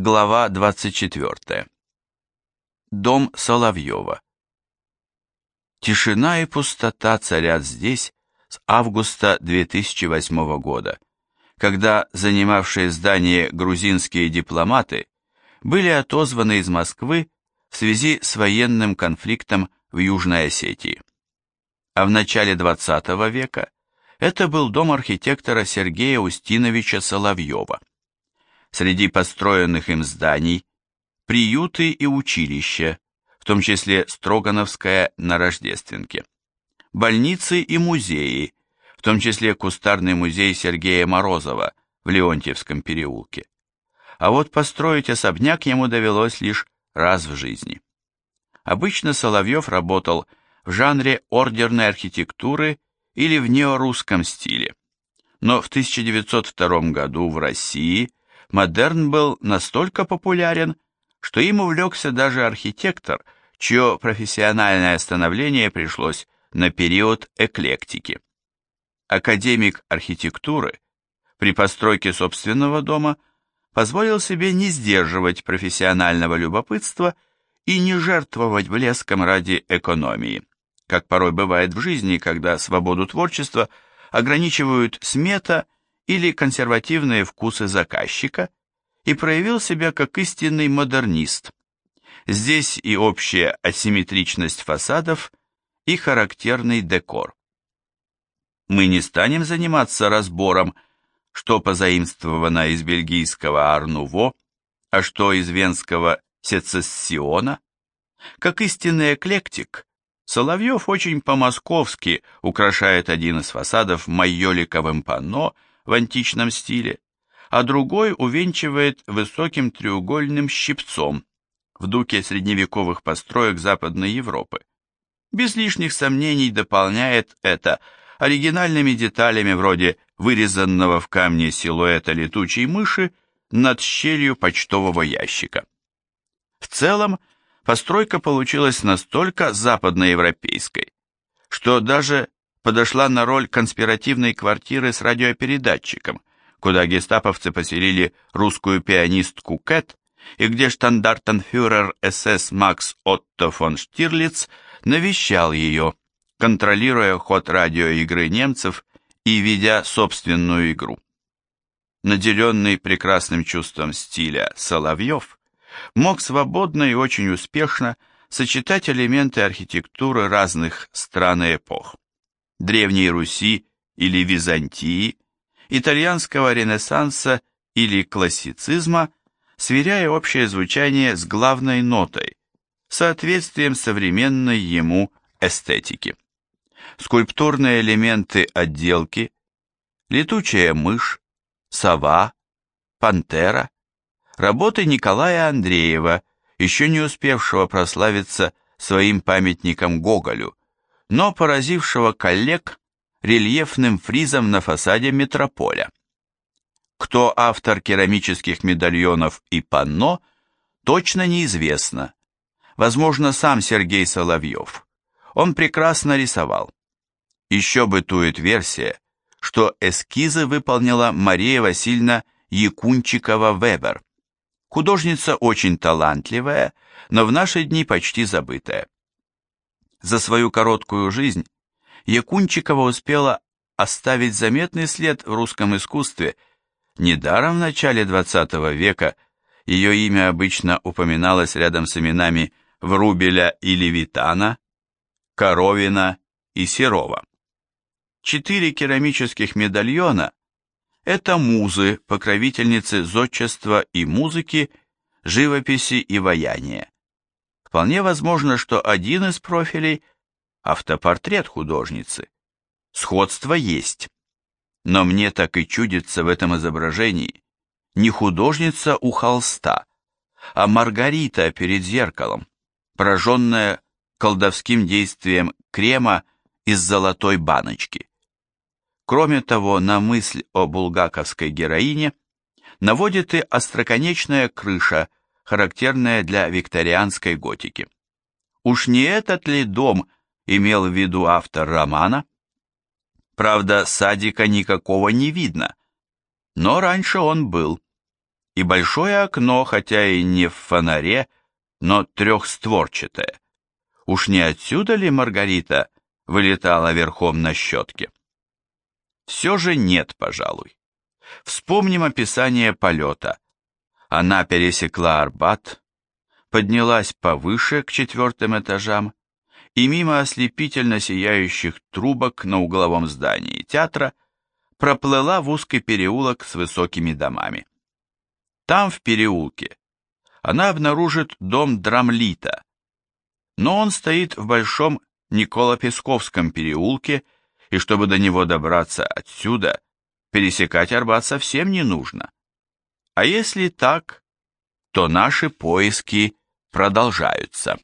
Глава 24. Дом Соловьева. Тишина и пустота царят здесь с августа 2008 года, когда занимавшие здание грузинские дипломаты были отозваны из Москвы в связи с военным конфликтом в Южной Осетии. А в начале 20 века это был дом архитектора Сергея Устиновича Соловьева Среди построенных им зданий приюты и училища, в том числе Строгановская на Рождественке, больницы и музеи, в том числе кустарный музей Сергея Морозова в Леонтьевском переулке. А вот построить особняк ему довелось лишь раз в жизни. Обычно Соловьев работал в жанре ордерной архитектуры или в неорусском стиле. Но в 1902 году в России модерн был настолько популярен, что им увлекся даже архитектор, чье профессиональное становление пришлось на период эклектики. Академик архитектуры при постройке собственного дома позволил себе не сдерживать профессионального любопытства и не жертвовать блеском ради экономии, как порой бывает в жизни, когда свободу творчества ограничивают смета или консервативные вкусы заказчика и проявил себя как истинный модернист. Здесь и общая асимметричность фасадов, и характерный декор. Мы не станем заниматься разбором, что позаимствовано из бельгийского Арнуво, а что из венского сецессиона. Как истинный эклектик, Соловьев очень по-московски украшает один из фасадов майоликовым панно – в античном стиле, а другой увенчивает высоким треугольным щипцом в духе средневековых построек Западной Европы. Без лишних сомнений дополняет это оригинальными деталями вроде вырезанного в камне силуэта летучей мыши над щелью почтового ящика. В целом, постройка получилась настолько западноевропейской, что даже подошла на роль конспиративной квартиры с радиопередатчиком, куда гестаповцы поселили русскую пианистку Кэт и где штандартенфюрер СС Макс Отто фон Штирлиц навещал ее, контролируя ход радиоигры немцев и ведя собственную игру. Наделенный прекрасным чувством стиля Соловьев мог свободно и очень успешно сочетать элементы архитектуры разных стран и эпох. Древней Руси или Византии, итальянского ренессанса или классицизма, сверяя общее звучание с главной нотой, соответствием современной ему эстетики. Скульптурные элементы отделки, летучая мышь, сова, пантера, работы Николая Андреева, еще не успевшего прославиться своим памятником Гоголю, но поразившего коллег рельефным фризом на фасаде метрополя. Кто автор керамических медальонов и панно, точно неизвестно. Возможно, сам Сергей Соловьев. Он прекрасно рисовал. Еще бытует версия, что эскизы выполнила Мария Васильевна Якунчикова-Вебер. Художница очень талантливая, но в наши дни почти забытая. За свою короткую жизнь Якунчикова успела оставить заметный след в русском искусстве. Недаром в начале XX века ее имя обычно упоминалось рядом с именами Врубеля и Левитана, Коровина и Серова. Четыре керамических медальона – это музы, покровительницы зодчества и музыки, живописи и ваяния. Вполне возможно, что один из профилей – автопортрет художницы. Сходство есть. Но мне так и чудится в этом изображении не художница у холста, а Маргарита перед зеркалом, пораженная колдовским действием крема из золотой баночки. Кроме того, на мысль о булгаковской героине наводит и остроконечная крыша характерная для викторианской готики. Уж не этот ли дом имел в виду автор романа? Правда, садика никакого не видно, но раньше он был. и большое окно, хотя и не в фонаре, но трехстворчатое. Уж не отсюда ли Маргарита вылетала верхом на щетке? Все же нет, пожалуй. Вспомним описание полета. Она пересекла Арбат, поднялась повыше к четвертым этажам и мимо ослепительно сияющих трубок на угловом здании театра проплыла в узкий переулок с высокими домами. Там, в переулке, она обнаружит дом Драмлита, но он стоит в большом Николо-Песковском переулке, и чтобы до него добраться отсюда, пересекать Арбат совсем не нужно. А если так, то наши поиски продолжаются.